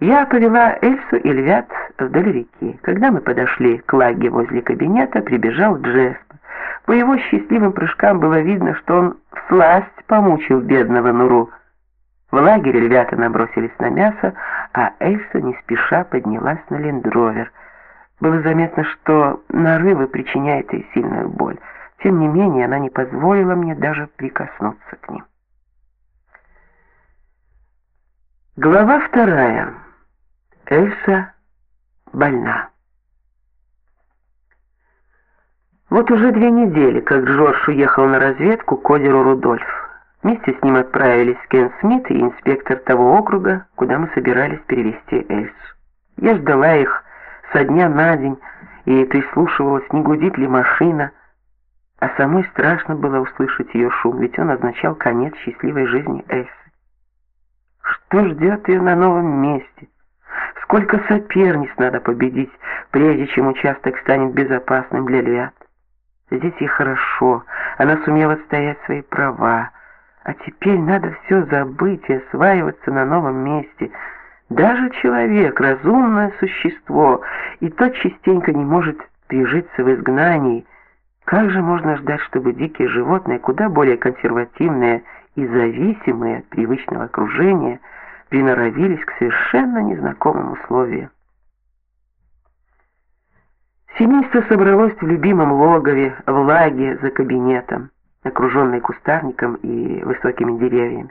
Я повела Эльсу и львят вдоль реки. Когда мы подошли к лаге возле кабинета, прибежал Джесп. По его счастливым прыжкам было видно, что он всласть помучил бедного Нуру. В лагере ребята набросились на мясо, а Эльса не спеша поднялась на лендровер. Было заметно, что нарывы причиняют ей сильную боль. Тем не менее, она не позволила мне даже прикоснуться к ним. Глава вторая. Эльса больна. Вот уже две недели, как Джордж уехал на разведку к озеру Рудольф. Вместе с ним отправились Кен Смит и инспектор того округа, куда мы собирались перевести Эльсу. Я ждала их со дня на день и прислушивалась, не гудит ли машина, а самой страшно было услышать ее шум, ведь он означал конец счастливой жизни Эльсы. Что ждет ее на новом месте? Сколько соперниц надо победить, прежде чем участок станет безопасным для львят? Здесь ей хорошо, она сумела отстоять свои права. А теперь надо все забыть и осваиваться на новом месте. Даже человек, разумное существо, и тот частенько не может прижиться в изгнании. Как же можно ждать, чтобы дикие животные, куда более консервативные и зависимые от привычного окружения, приноровились к совершенно незнакомым условиям? Семейство собралось в любимом логове, в лаге за кабинетом, окруженной кустарником и высокими деревьями.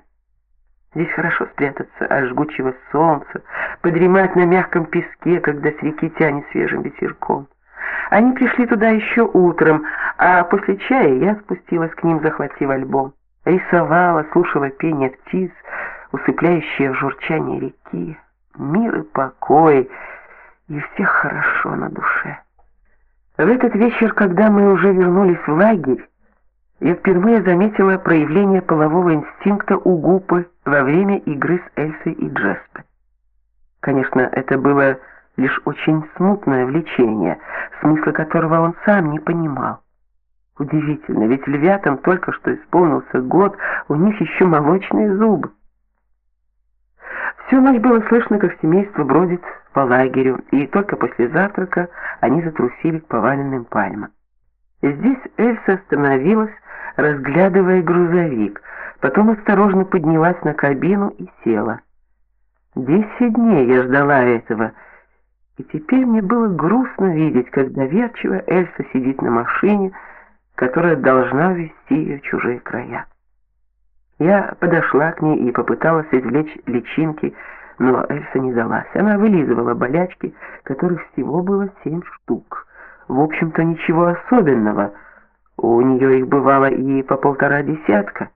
Здесь хорошо спрятаться от жгучего солнца, подремать на мягком песке, когда с реки тянет свежим ветерком. Они пришли туда еще утром, а после чая я спустилась к ним, захватив альбом. Рисовала, слушала пение птиц, усыпляющее журчание реки. Мир и покой, и всех хорошо на душе. В этот вечер, когда мы уже вернулись в лагерь, я впервые заметила проявление полового инстинкта у Гупы во время игры с Эльсой и Джеспе. Конечно, это было лишь очень смутное влечение, смысла которого он сам не понимал. Удивительно, ведь львятам только что исполнился год, у них еще молочные зубы. Всю ночь было слышно, как семейство бродит по лагерю, и только после завтрака они затрусили к поваленным пальмам. Здесь Эльса остановилась, разглядывая грузовик, потом осторожно поднялась на кабину и села. Десять дней я ждала этого, и теперь мне было грустно видеть, как доверчиво Эльса сидит на машине, которая должна вести ее в чужие края. Я подошла к ней и попыталась извлечь личинки, но Эльса не далась. Она вылизывала болячки, которых всего было семь штук. В общем-то, ничего особенного. У нее их бывало и по полтора десятка.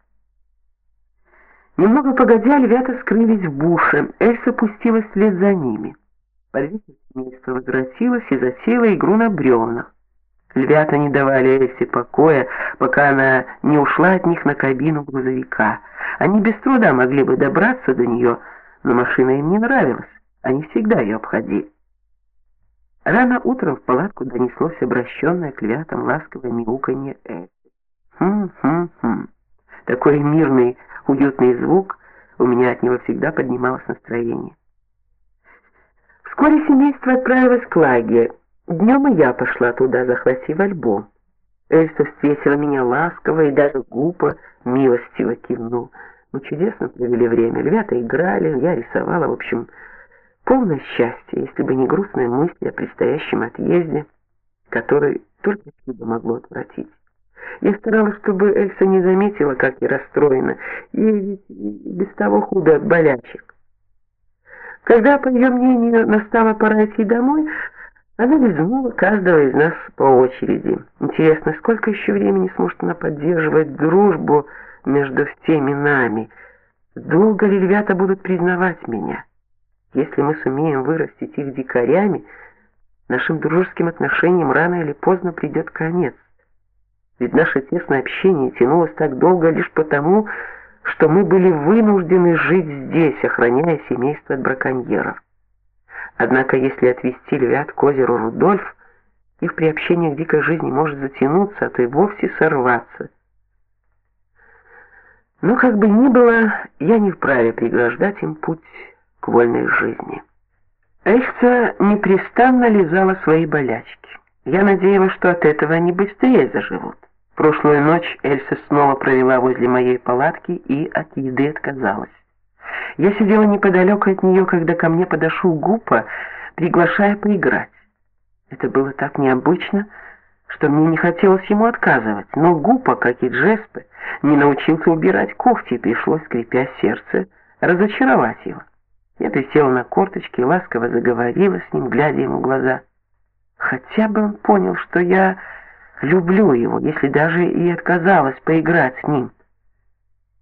Немного погодя, львята скрылись в буше. Эльса пустилась вслед за ними. Подвесив семейство возвратилась и засела игру на бревнах. Львята не давали Эльсе покоя, пока она не ушла от них на кабину грузовика. Они без труда могли бы добраться до нее, но машина им не нравилась. Они всегда ее обходили. Рано утром в палатку донеслось обращенное к львятам ласковое мяуканье Эльсы. Хм-хм-хм. Такой мирный, уютный звук, у меня от него всегда поднималось настроение. Вскоре семейство отправилось к лагерю. Днем и я пошла туда, захватив альбом. Эльса встретила меня ласково и даже глупо, милостиво кивнул. Мы чудесно провели время. Львята играли, я рисовала, в общем, полное счастье, если бы не грустные мысли о предстоящем отъезде, который только чудо могло отвратить. Я старалась, чтобы Эльса не заметила, как я расстроена, ведь без того худо от болячек. Когда, по ее мнению, настала пора идти домой, она лизнула каждого из нас по очереди. Интересно, сколько еще времени сможет она поддерживать дружбу между всеми нами? Долго ли ребята будут признавать меня? Если мы сумеем вырастить их дикарями, нашим дружеским отношениям рано или поздно придет конец. Ведь наше тесное общение тянулось так долго лишь потому, что мы были вынуждены жить здесь, охраняя семейство от браконьеров. Однако, если отвести львят к озеру Рудольф, их приобщение к дикой жизни может затянуться, а то и вовсе сорваться. Но как бы ни было, я не вправе преграждать им путь к вольной жизни. Эльса непрестанно лизала свои болячки. Я надеялась, что от этого они быстрее заживут. Прошлую ночь Эльса снова провела возле моей палатки и от еды отказалась. Я сидела неподалеку от нее, когда ко мне подошел Гупа, приглашая поиграть. Это было так необычно, что мне не хотелось ему отказывать, но Гупа, как и Джеспе, не научился убирать когти, и пришлось, скрипя сердце, разочаровать его. Я присела на корточки и ласково заговорила с ним, глядя ему в глаза. Хотя бы он понял, что я люблю его, если даже и отказалась поиграть с ним.